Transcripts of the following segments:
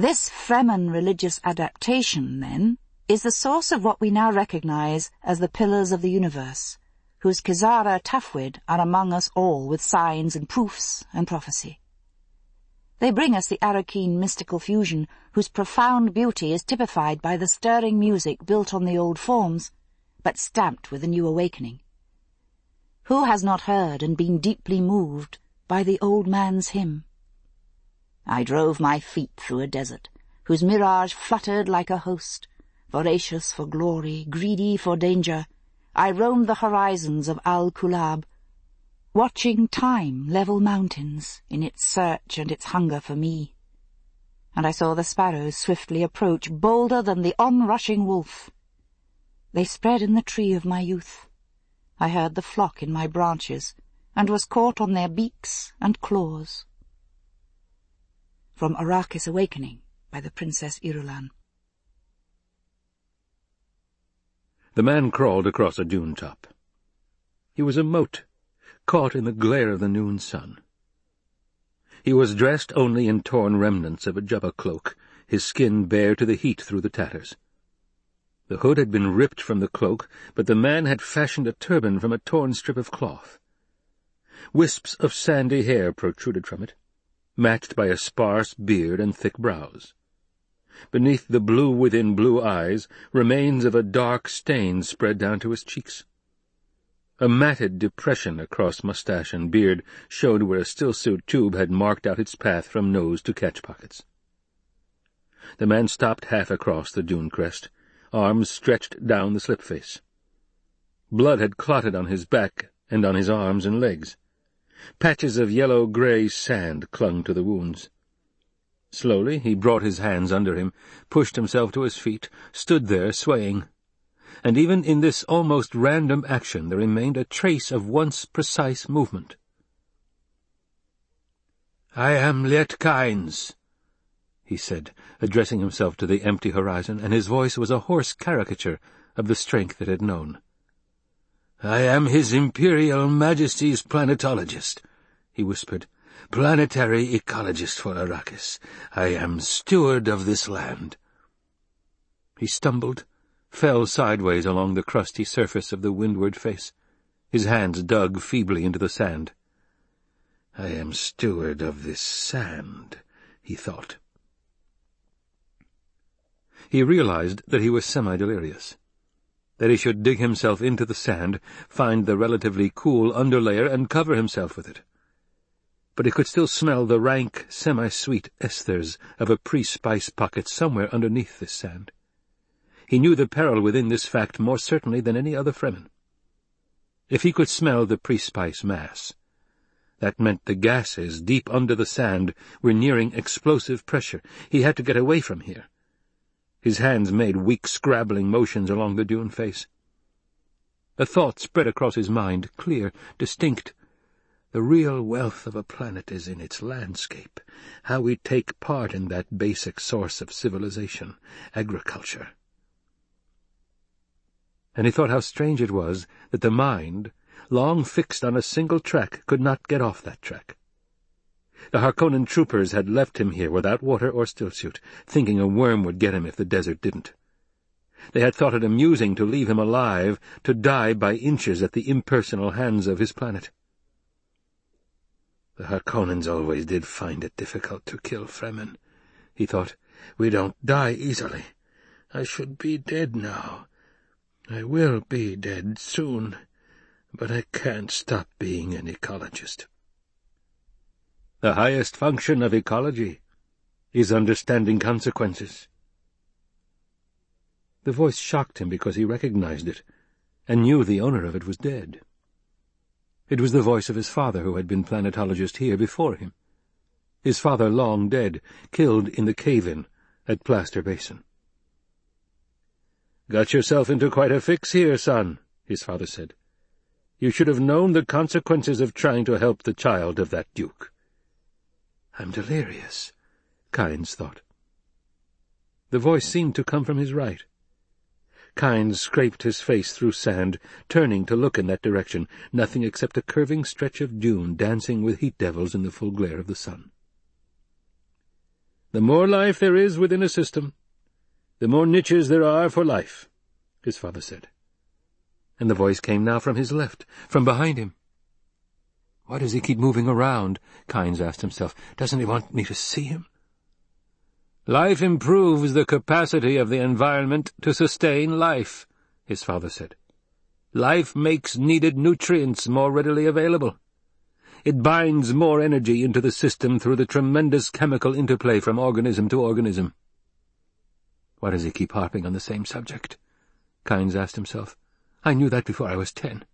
This Fremen religious adaptation, then, is the source of what we now recognize as the pillars of the universe, whose Qizara Tafwid are among us all with signs and proofs and prophecy. They bring us the Arrakeen mystical fusion, whose profound beauty is typified by the stirring music built on the old forms, but stamped with a new awakening. Who has not heard and been deeply moved by the old man's hymn? I drove my feet through a desert, whose mirage fluttered like a host, voracious for glory, greedy for danger. I roamed the horizons of Al-Kulab, watching time level mountains in its search and its hunger for me. And I saw the sparrows swiftly approach, bolder than the onrushing wolf. They spread in the tree of my youth. I heard the flock in my branches, and was caught on their beaks and claws. From Arrakis Awakening by the Princess Irulan. The man crawled across a dune top. He was a mote caught in the glare of the noon sun. He was dressed only in torn remnants of a jubba cloak, his skin bare to the heat through the tatters. The hood had been ripped from the cloak, but the man had fashioned a turban from a torn strip of cloth. Wisps of sandy hair protruded from it, matched by a sparse beard and thick brows. Beneath the blue-within-blue eyes, remains of a dark stain spread down to his cheeks. A matted depression across mustache and beard showed where a stillsuit tube had marked out its path from nose to catch pockets. The man stopped half across the dune crest, arms stretched down the slip face. Blood had clotted on his back and on his arms and legs. Patches of yellow-grey sand clung to the wounds. Slowly he brought his hands under him, pushed himself to his feet, stood there swaying and even in this almost random action there remained a trace of once precise movement. "'I am Liet Kynes,' he said, addressing himself to the empty horizon, and his voice was a hoarse caricature of the strength it had known. "'I am His Imperial Majesty's planetologist,' he whispered, "'planetary ecologist for Arrakis. I am steward of this land.' He stumbled, fell sideways along the crusty surface of the windward face. His hands dug feebly into the sand. I am steward of this sand, he thought. He realized that he was semi-delirious, that he should dig himself into the sand, find the relatively cool underlayer, and cover himself with it. But he could still smell the rank, semi-sweet esters of a pre-spice pocket somewhere underneath this sand. He knew the peril within this fact more certainly than any other Fremen. If he could smell the pre-spice mass, that meant the gases deep under the sand were nearing explosive pressure. He had to get away from here. His hands made weak scrabbling motions along the dune face. A thought spread across his mind, clear, distinct. The real wealth of a planet is in its landscape, how we take part in that basic source of civilization, agriculture and he thought how strange it was that the mind, long fixed on a single track, could not get off that track. The Harkonnen troopers had left him here without water or stillsuit, thinking a worm would get him if the desert didn't. They had thought it amusing to leave him alive, to die by inches at the impersonal hands of his planet. The Harkonnens always did find it difficult to kill Fremen, he thought. We don't die easily. I should be dead now. I will be dead soon, but I can't stop being an ecologist. The highest function of ecology is understanding consequences. The voice shocked him because he recognized it, and knew the owner of it was dead. It was the voice of his father who had been planetologist here before him. His father long dead, killed in the cave-in at Plaster Basin. Got yourself into quite a fix here, son, his father said. You should have known the consequences of trying to help the child of that duke. I'm delirious, Kynes thought. The voice seemed to come from his right. Kynes scraped his face through sand, turning to look in that direction, nothing except a curving stretch of dune dancing with heat devils in the full glare of the sun. The more life there is within a system, the more niches there are for life, his father said. And the voice came now from his left, from behind him. Why does he keep moving around? Kynes asked himself. Doesn't he want me to see him? Life improves the capacity of the environment to sustain life, his father said. Life makes needed nutrients more readily available. It binds more energy into the system through the tremendous chemical interplay from organism to organism. Why does he keep harping on the same subject? Kynes asked himself. I knew that before I was ten.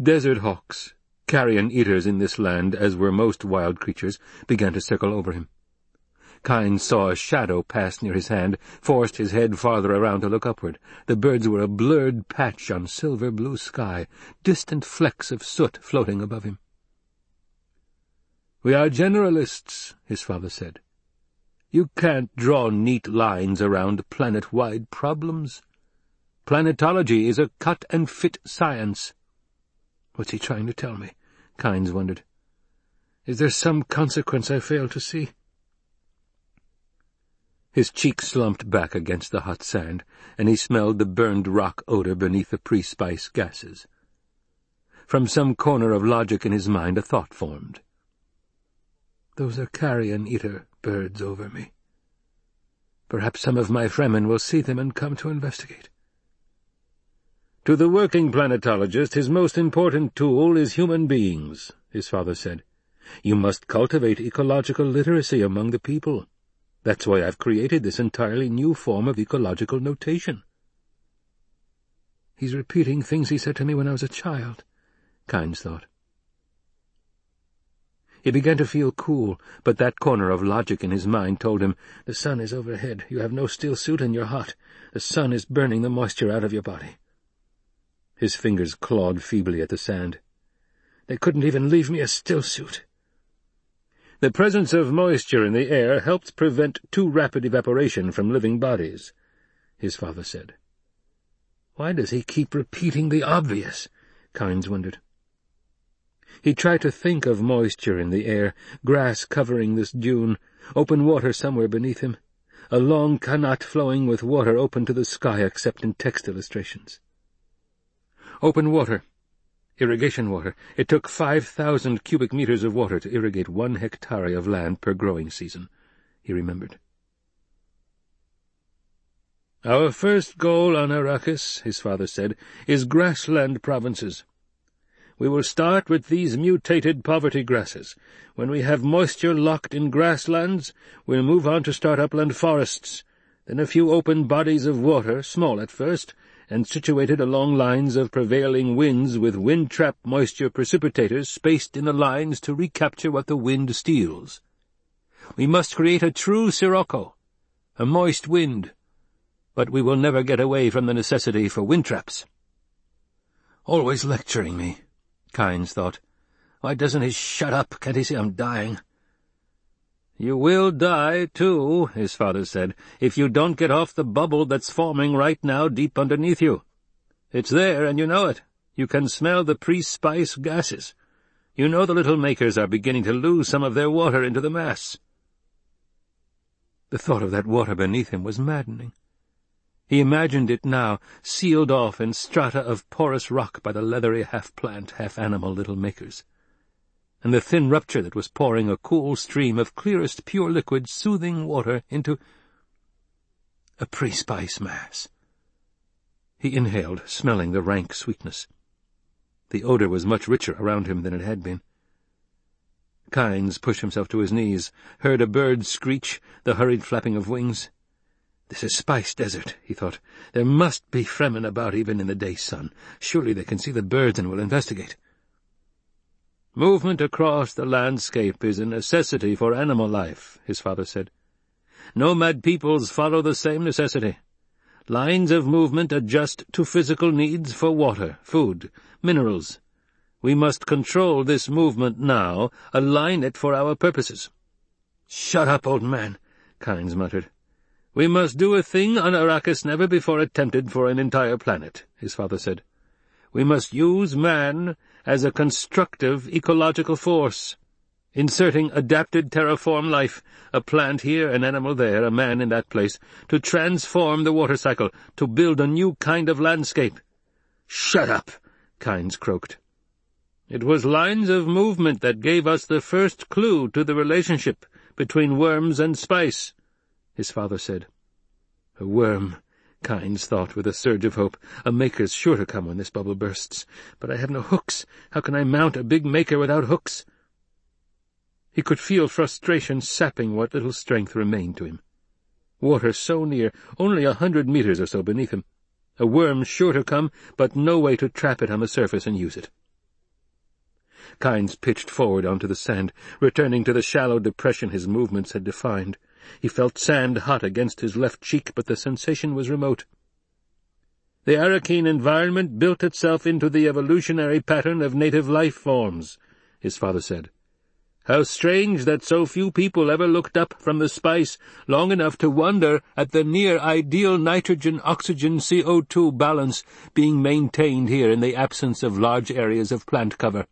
Desert hawks, carrion eaters in this land, as were most wild creatures, began to circle over him. Kynes saw a shadow pass near his hand, forced his head farther around to look upward. The birds were a blurred patch on silver-blue sky, distant flecks of soot floating above him. "'We are generalists,' his father said. "'You can't draw neat lines around planet-wide problems. Planetology is a cut-and-fit science.' What's he trying to tell me? Kynes wondered. Is there some consequence I fail to see? His cheek slumped back against the hot sand, and he smelled the burned rock odor beneath the pre-spice gases. From some corner of logic in his mind a thought formed. Those are carrion-eater birds over me. Perhaps some of my Fremen will see them and come to investigate. To the working planetologist, his most important tool is human beings, his father said. You must cultivate ecological literacy among the people. That's why I've created this entirely new form of ecological notation. He's repeating things he said to me when I was a child, Kynes thought. He began to feel cool, but that corner of logic in his mind told him, The sun is overhead. You have no stillsuit and you're hot. The sun is burning the moisture out of your body. His fingers clawed feebly at the sand. They couldn't even leave me a still suit. The presence of moisture in the air helps prevent too rapid evaporation from living bodies, his father said. Why does he keep repeating the obvious? Kynes wondered. He tried to think of moisture in the air, grass covering this dune, open water somewhere beneath him, a long qanat flowing with water open to the sky except in text illustrations. Open water, irrigation water. It took 5,000 cubic meters of water to irrigate one hectare of land per growing season, he remembered. Our first goal on Arrakis, his father said, is grassland provinces. We will start with these mutated poverty grasses. When we have moisture locked in grasslands, we'll move on to start upland forests, then a few open bodies of water, small at first, and situated along lines of prevailing winds with wind-trap moisture precipitators spaced in the lines to recapture what the wind steals. We must create a true sirocco, a moist wind, but we will never get away from the necessity for wind traps. Always lecturing me, Kynes thought. Why doesn't he shut up? Can't he see I'm dying? You will die, too, his father said, if you don't get off the bubble that's forming right now deep underneath you. It's there, and you know it. You can smell the pre-spice gases. You know the little makers are beginning to lose some of their water into the mass. The thought of that water beneath him was maddening. He imagined it now, sealed off in strata of porous rock by the leathery half-plant, half-animal little makers and the thin rupture that was pouring a cool stream of clearest pure liquid soothing water into a pre-spice mass. He inhaled, smelling the rank sweetness. The odor was much richer around him than it had been. Kynes pushed himself to his knees, heard a bird screech, the hurried flapping of wings. This is Spice Desert, he thought. There must be Fremen about even in the day sun. Surely they can see the birds and will investigate. Movement across the landscape is a necessity for animal life, his father said. Nomad peoples follow the same necessity. Lines of movement adjust to physical needs for water, food, minerals. We must control this movement now, align it for our purposes. Shut up, old man, Kynes muttered. We must do a thing on Arrakis never before attempted for an entire planet, his father said. We must use man as a constructive ecological force. inserting adapted terraform life, a plant here, an animal there, a man in that place, to transform the water cycle, to build a new kind of landscape. "'Shut up!' Kynes croaked. It was lines of movement that gave us the first clue to the relationship between worms and spice, his father said. A worm, Kynes thought with a surge of hope. A maker's sure to come when this bubble bursts. But I have no hooks. How can I mount a big maker without hooks? He could feel frustration sapping what little strength remained to him. Water so near, only a hundred meters or so beneath him. A worm sure to come, but no way to trap it on the surface and use it. Kynes pitched forward onto the sand, returning to the shallow depression his movements had defined. He felt sand hot against his left cheek, but the sensation was remote. The Arrakeen environment built itself into the evolutionary pattern of native life forms, his father said. How strange that so few people ever looked up from the spice long enough to wonder at the near-ideal nitrogen-oxygen-CO2 balance being maintained here in the absence of large areas of plant cover.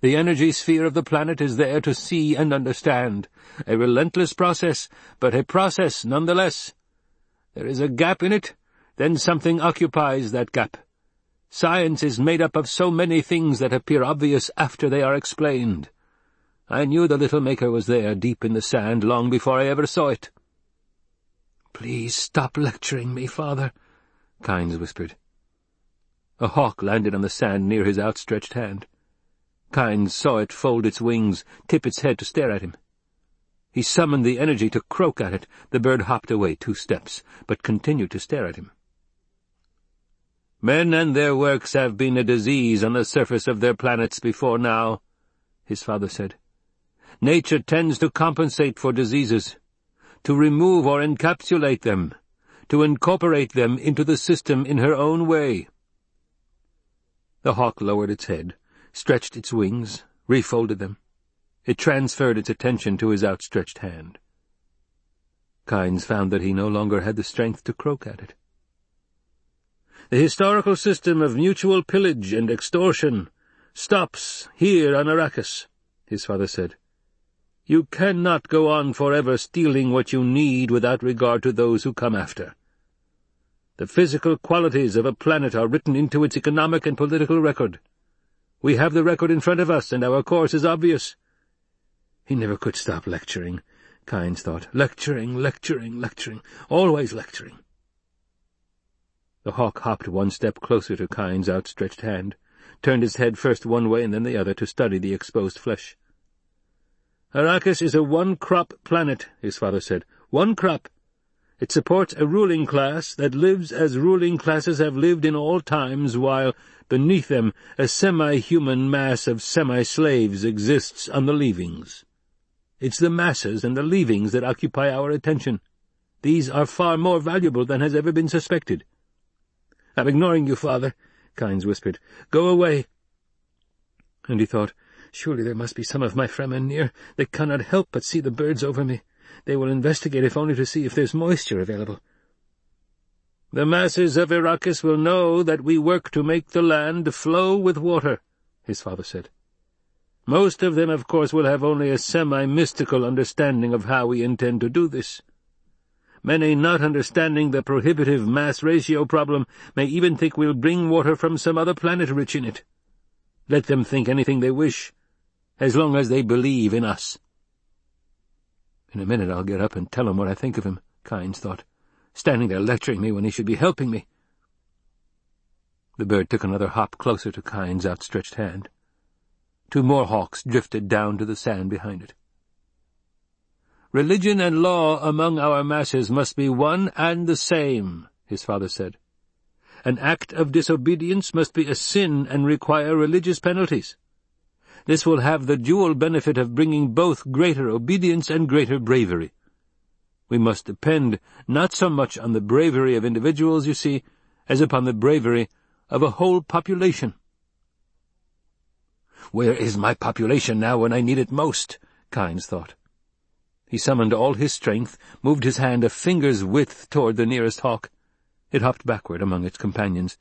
The energy sphere of the planet is there to see and understand. A relentless process, but a process nonetheless. There is a gap in it, then something occupies that gap. Science is made up of so many things that appear obvious after they are explained. I knew the little maker was there, deep in the sand, long before I ever saw it. "'Please stop lecturing me, father,' Kynes whispered. A hawk landed on the sand near his outstretched hand. Kynes saw it fold its wings, tip its head to stare at him. He summoned the energy to croak at it. The bird hopped away two steps, but continued to stare at him. Men and their works have been a disease on the surface of their planets before now, his father said. Nature tends to compensate for diseases, to remove or encapsulate them, to incorporate them into the system in her own way. The hawk lowered its head, stretched its wings, refolded them. It transferred its attention to his outstretched hand. Kynes found that he no longer had the strength to croak at it. The historical system of mutual pillage and extortion stops here on Arrakis, his father said. You cannot go on forever stealing what you need without regard to those who come after. The physical qualities of a planet are written into its economic and political record. We have the record in front of us, and our course is obvious. He never could stop lecturing, Kynes thought. Lecturing, lecturing, lecturing, always lecturing. The hawk hopped one step closer to Kynes' outstretched hand, turned his head first one way and then the other to study the exposed flesh. Arrakis is a one-crop planet, his father said. One crop. It supports a ruling class that lives as ruling classes have lived in all times, while beneath them a semi-human mass of semi-slaves exists on the leavings. It's the masses and the leavings that occupy our attention. These are far more valuable than has ever been suspected. I'm ignoring you, father, Kynes whispered. Go away. And he thought, surely there must be some of my Fremen near. They cannot help but see the birds over me. They will investigate if only to see if there's moisture available. The masses of Arrakis will know that we work to make the land flow with water, his father said. Most of them, of course, will have only a semi-mystical understanding of how we intend to do this. Many not understanding the prohibitive mass ratio problem may even think we'll bring water from some other planet rich in it. Let them think anything they wish, as long as they believe in us. In a minute I'll get up and tell him what I think of him, Kynes thought standing there lecturing me when he should be helping me. The bird took another hop closer to Kynes' outstretched hand. Two more hawks drifted down to the sand behind it. Religion and law among our masses must be one and the same, his father said. An act of disobedience must be a sin and require religious penalties. This will have the dual benefit of bringing both greater obedience and greater bravery. We must depend not so much on the bravery of individuals, you see, as upon the bravery of a whole population. Where is my population now when I need it most? Kynes thought. He summoned all his strength, moved his hand a finger's width toward the nearest hawk. It hopped backward among its companions,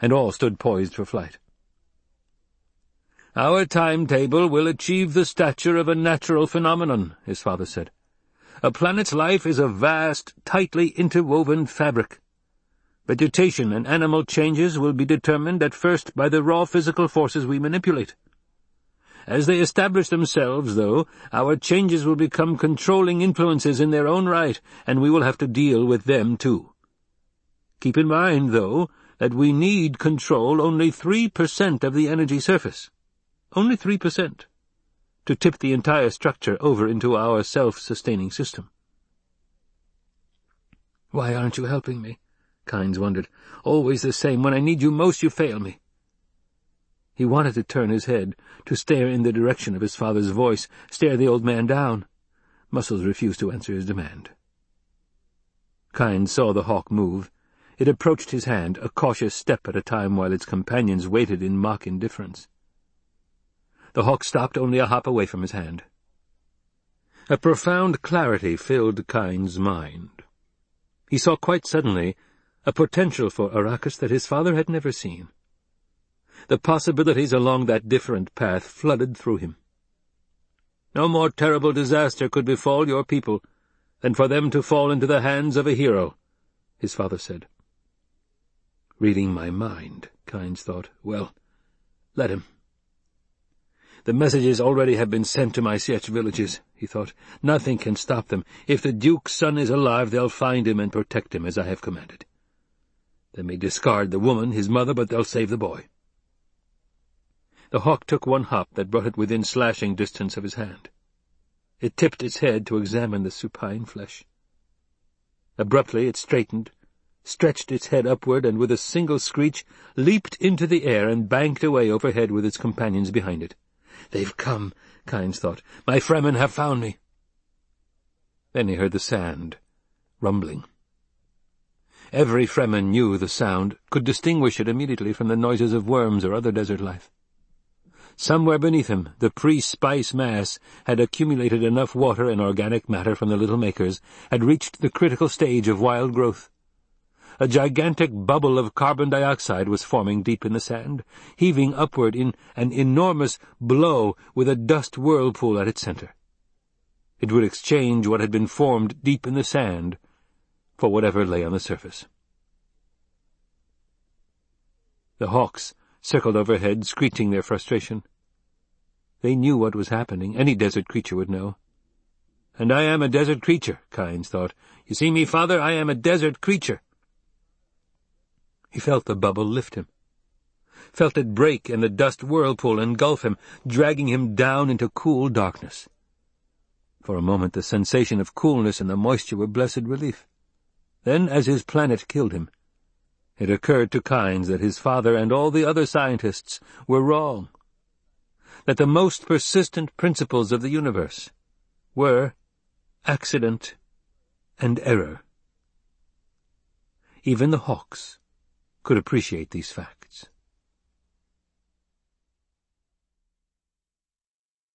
and all stood poised for flight. Our timetable will achieve the stature of a natural phenomenon, his father said. A planet's life is a vast, tightly interwoven fabric. Vegetation and animal changes will be determined at first by the raw physical forces we manipulate. As they establish themselves, though, our changes will become controlling influences in their own right, and we will have to deal with them too. Keep in mind, though, that we need control only 3% of the energy surface. Only 3%. To tip the entire structure over into our self-sustaining system. Why aren't you helping me? Kynes wondered. Always the same. When I need you most, you fail me. He wanted to turn his head, to stare in the direction of his father's voice, stare the old man down. Muscles refused to answer his demand. Kynes saw the hawk move. It approached his hand, a cautious step at a time while its companions waited in mock indifference. The hawk stopped only a hop away from his hand. A profound clarity filled Kynes' mind. He saw quite suddenly a potential for Arrakis that his father had never seen. The possibilities along that different path flooded through him. No more terrible disaster could befall your people than for them to fall into the hands of a hero, his father said. Reading my mind, Kynes thought. Well, let him. The messages already have been sent to my Sietch villages, he thought. Nothing can stop them. If the Duke's son is alive, they'll find him and protect him as I have commanded. They may discard the woman, his mother, but they'll save the boy. The hawk took one hop that brought it within slashing distance of his hand. It tipped its head to examine the supine flesh. Abruptly it straightened, stretched its head upward, and with a single screech leaped into the air and banked away overhead with its companions behind it. They've come, Kynes thought. My Fremen have found me. Then he heard the sand, rumbling. Every Fremen knew the sound, could distinguish it immediately from the noises of worms or other desert life. Somewhere beneath him, the pre-spice mass had accumulated enough water and organic matter from the Little Makers, had reached the critical stage of wild growth. A gigantic bubble of carbon dioxide was forming deep in the sand, heaving upward in an enormous blow with a dust whirlpool at its center. It would exchange what had been formed deep in the sand for whatever lay on the surface. The hawks circled overhead, screeching their frustration. They knew what was happening. Any desert creature would know. And I am a desert creature, Kynes thought. You see me, father? I am a desert creature. He felt the bubble lift him. Felt it break and the dust whirlpool engulf him, dragging him down into cool darkness. For a moment the sensation of coolness and the moisture were blessed relief. Then, as his planet killed him, it occurred to Kynes that his father and all the other scientists were wrong. That the most persistent principles of the universe were accident and error. Even the hawks could appreciate these facts.